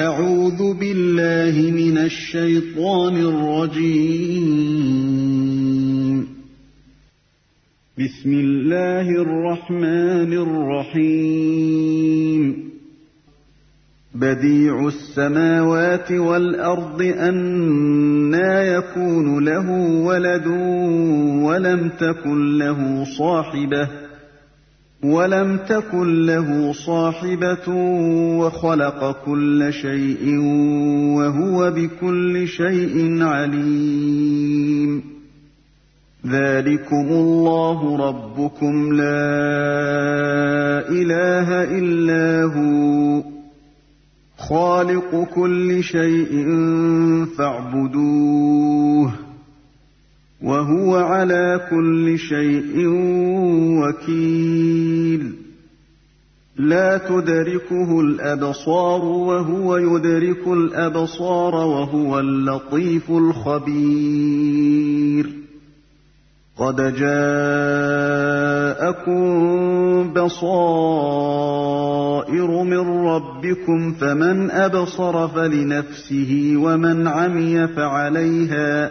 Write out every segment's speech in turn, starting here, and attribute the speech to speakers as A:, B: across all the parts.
A: أعوذ بالله من الشيطان الرجيم. بسم الله الرحمن الرحيم. بديع السماوات والأرض أنا يكون له ولد ولم تكن له صاحبة. ولم تكن له صاحبة وخلق كل شيء وهو بكل شيء عليم. ذلكم الله ربكم لا إله إلا هو. خالق كل شيء فاعبدوه. وهو على كل شيء وكيل. لا تدركه الأبصار وهو يدرك الأبصار وهو اللطيف الخبير. قد جاءكم بصائر من ربكم فمن أبصر فلنفسه ومن عمي فعليها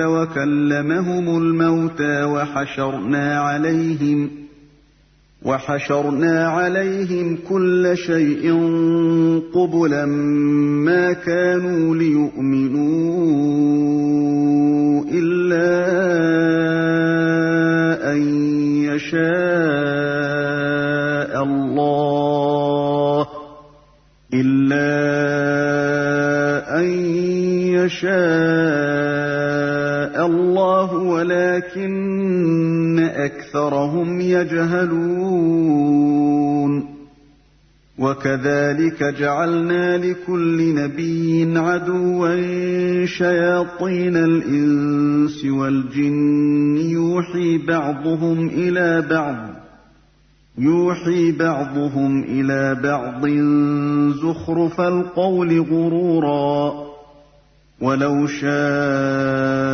A: وكلمهم الموتى وحشرنا عليهم وحشرنا عليهم كل شيء قبلا ما كانوا ليؤمنوا إلا أن يشاء الله إلا أن يشاء الله ولكن أكثرهم يجهلون. وكذلك جعلنا لكل نبي عدوا شياطين الإنس والجن يوحي بعضهم إلى بعض يوحي بعضهم إلى بعض زخرف القول غرورا. ولو شاء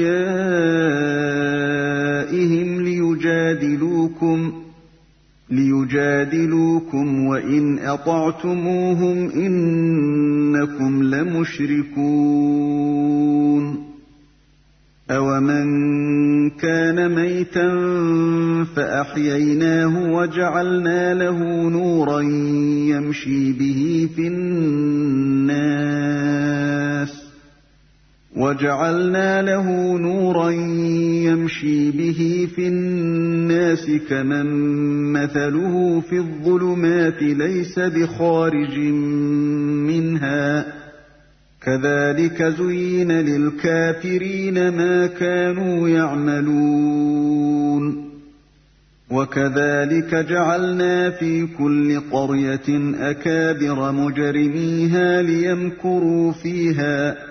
A: لِيُجَادِلُوكُمْ وَإِنْ أَطَعْتُمُوهُمْ إِنَّكُمْ لَمُشْرِكُونَ أَوَمَن كَانَ مَيْتًا فَأَحْيَيْنَاهُ وَجَعَلْنَا لَهُ نُورًا يَمْشِي بِهِ فِي النَّاسِ وَجَعَلْنَا لَهُ نُورًا يَمْشِي بِهِ فِي النَّاسِ كَمَن مَّثَلُهُ فِي الظُّلُمَاتِ لَيْسَ بِخَارِجٍ مِّنْهَا ۚ. كَذَٰلِكَ زُيِّنَ لِلْكَافِرِينَ مَا كَانُوا يَعْمَلُونَ. وَكَذَٰلِكَ جَعَلْنَا فِي كُلِّ قَرْيَةٍ أَكَابِرَ مُجْرِمِيهَا لِيَمْكُرُوا فِيهَا.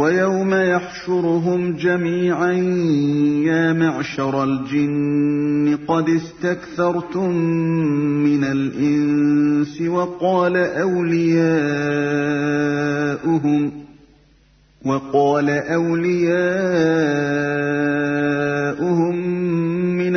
A: ويوم يحشرهم جميعا يا معشر الجن قد استكثرتم من الإنس وقال أولياؤهم وقال أولياؤهم من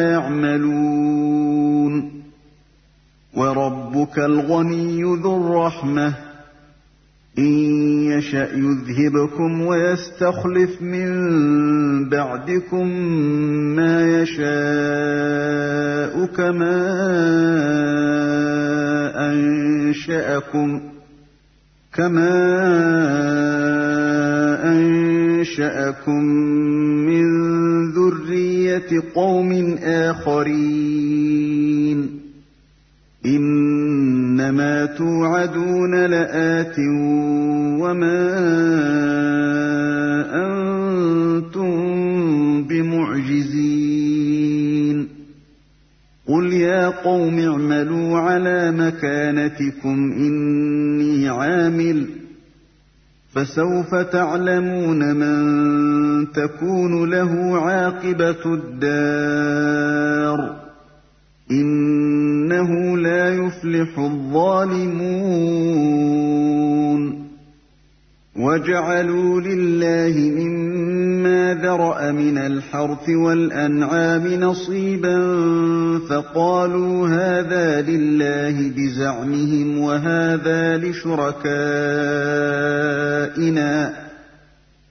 A: وَرَبُّكَ الْغَنِيُّ ذُو الرَّحْمَةِ. إِن يَشَأْ يُذْهِبْكُمْ وَيَسْتَخْلِفْ مِن بَعْدِكُم مَّا يَشَاءُ كَمَا أنشأكم كما أنشأكم من ذرية قوم آخرين. إنما توعدون لآت وما أنتم بمعجزين قل يا قوم اعملوا على مكانتكم إني عامل فسوف تعلمون من تكون له عاقبة الدار إنه لا يفلح الظالمون. وجعلوا لله مما ذرأ من الحرث والأنعام نصيبا فقالوا هذا لله بزعمهم وهذا لشركائنا.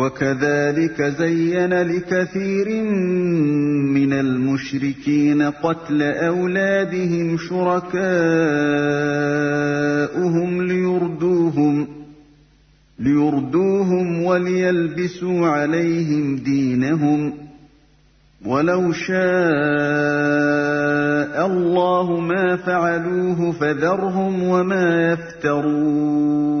A: وكذلك زين لكثير من المشركين قتل أولادهم شركاءهم ليردوهم ليردوهم وليلبسوا عليهم دينهم. ولو شاء الله ما فعلوه فذرهم وما يفترون.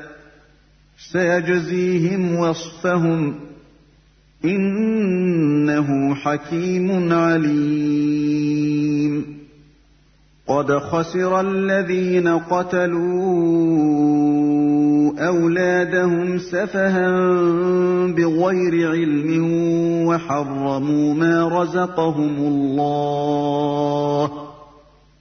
A: سيجزيهم وصفهم إنه حكيم عليم. قد خسر الذين قتلوا أولادهم سفها بغير علم وحرموا ما رزقهم الله.